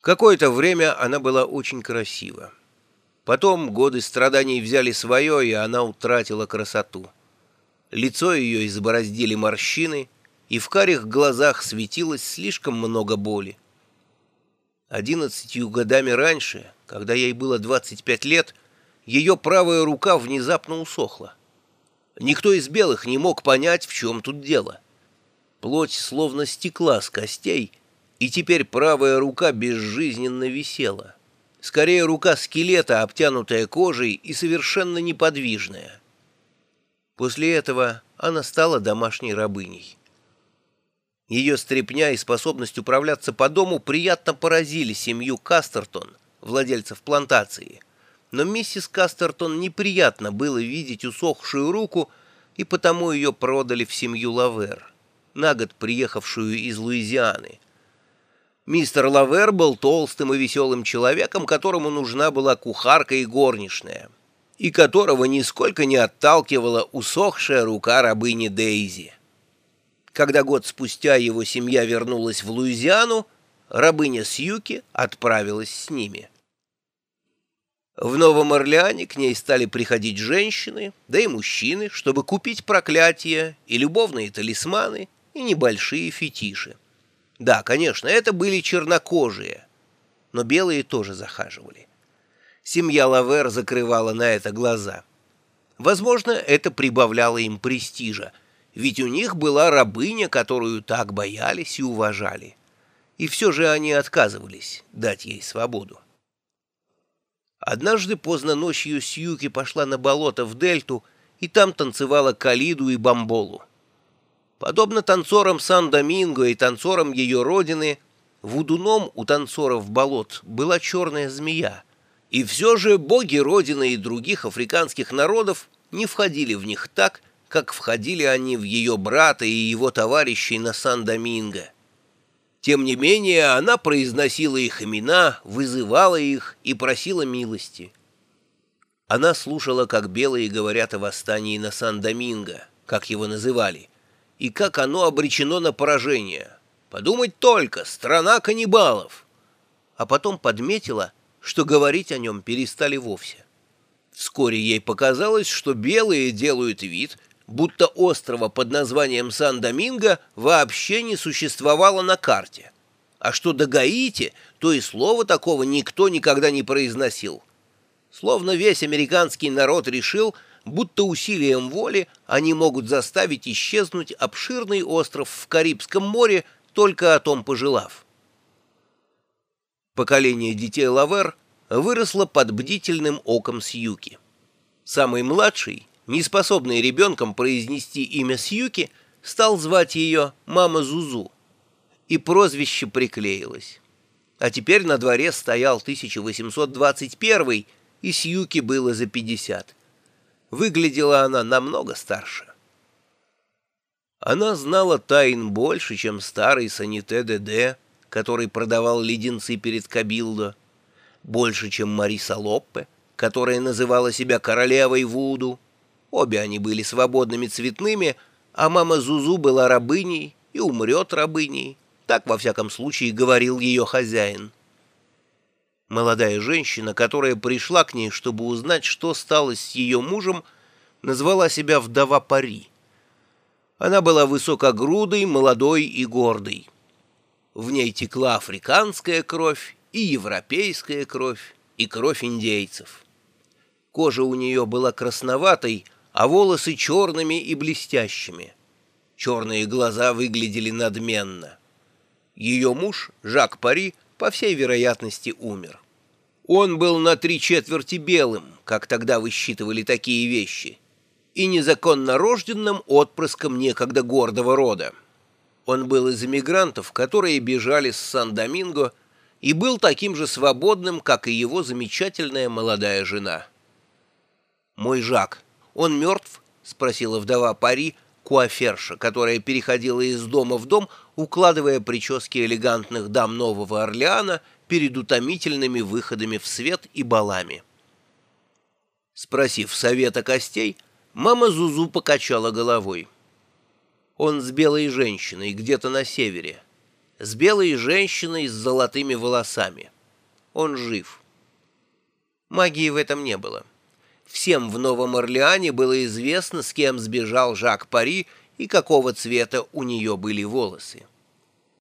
Какое-то время она была очень красива. Потом годы страданий взяли свое, и она утратила красоту. Лицо ее избороздили морщины, и в карих глазах светилось слишком много боли. Одиннадцатью годами раньше, когда ей было 25 лет, ее правая рука внезапно усохла. Никто из белых не мог понять, в чем тут дело. Плоть словно стекла с костей — и теперь правая рука безжизненно висела. Скорее, рука скелета, обтянутая кожей и совершенно неподвижная. После этого она стала домашней рабыней. Ее стряпня и способность управляться по дому приятно поразили семью Кастертон, владельцев плантации. Но миссис Кастертон неприятно было видеть усохшую руку, и потому ее продали в семью Лавер, на год приехавшую из Луизианы, Мистер Лавер был толстым и веселым человеком, которому нужна была кухарка и горничная, и которого нисколько не отталкивала усохшая рука рабыни Дейзи. Когда год спустя его семья вернулась в Луизиану, рабыня Сьюки отправилась с ними. В Новом Орлеане к ней стали приходить женщины, да и мужчины, чтобы купить проклятия и любовные талисманы, и небольшие фетиши. Да, конечно, это были чернокожие, но белые тоже захаживали. Семья Лавер закрывала на это глаза. Возможно, это прибавляло им престижа, ведь у них была рабыня, которую так боялись и уважали. И все же они отказывались дать ей свободу. Однажды поздно ночью Сьюки пошла на болото в дельту, и там танцевала Калиду и Бамболу. Подобно танцорам Сан-Доминго и танцорам ее родины, вудуном у танцоров болот была черная змея. И все же боги родины и других африканских народов не входили в них так, как входили они в ее брата и его товарищей на Сан-Доминго. Тем не менее, она произносила их имена, вызывала их и просила милости. Она слушала, как белые говорят о восстании на Сан-Доминго, как его называли, и как оно обречено на поражение. Подумать только, страна каннибалов. А потом подметила, что говорить о нем перестали вовсе. Вскоре ей показалось, что белые делают вид, будто острова под названием Сан-Доминго вообще не существовало на карте. А что до Гаити, то и слова такого никто никогда не произносил. Словно весь американский народ решил, будто усилием воли они могут заставить исчезнуть обширный остров в Карибском море, только о том пожелав. Поколение детей Лавер выросло под бдительным оком Сьюки. Самый младший, неспособный ребенком произнести имя Сьюки, стал звать ее «Мама Зузу», и прозвище приклеилось. А теперь на дворе стоял 1821 и Сьюки было за 50. Выглядела она намного старше. Она знала тайн больше, чем старый Саните ДД, который продавал леденцы перед Кабилдо, больше, чем Мариса Лоппе, которая называла себя королевой Вуду. Обе они были свободными цветными, а мама Зузу была рабыней и умрет рабыней. Так, во всяком случае, говорил ее хозяин. Молодая женщина, которая пришла к ней, чтобы узнать, что стало с ее мужем, назвала себя вдова Пари. Она была высокогрудой, молодой и гордой. В ней текла африканская кровь и европейская кровь, и кровь индейцев. Кожа у нее была красноватой, а волосы черными и блестящими. Черные глаза выглядели надменно. Ее муж, Жак Пари, по всей вероятности, умер. Он был на три четверти белым, как тогда высчитывали такие вещи, и незаконно рожденным отпрыском некогда гордого рода. Он был из эмигрантов, которые бежали с Сан-Доминго, и был таким же свободным, как и его замечательная молодая жена. «Мой Жак, он мертв?» — спросила вдова Пари, куаферша, которая переходила из дома в дом, укладывая прически элегантных дам Нового Орлеана перед утомительными выходами в свет и балами. Спросив совета костей, мама Зузу покачала головой. Он с белой женщиной где-то на севере. с белой женщиной с золотыми волосами. Он жив. Магии в этом не было. Всем в Новом Орлеане было известно, с кем сбежал Жак Пари и какого цвета у нее были волосы.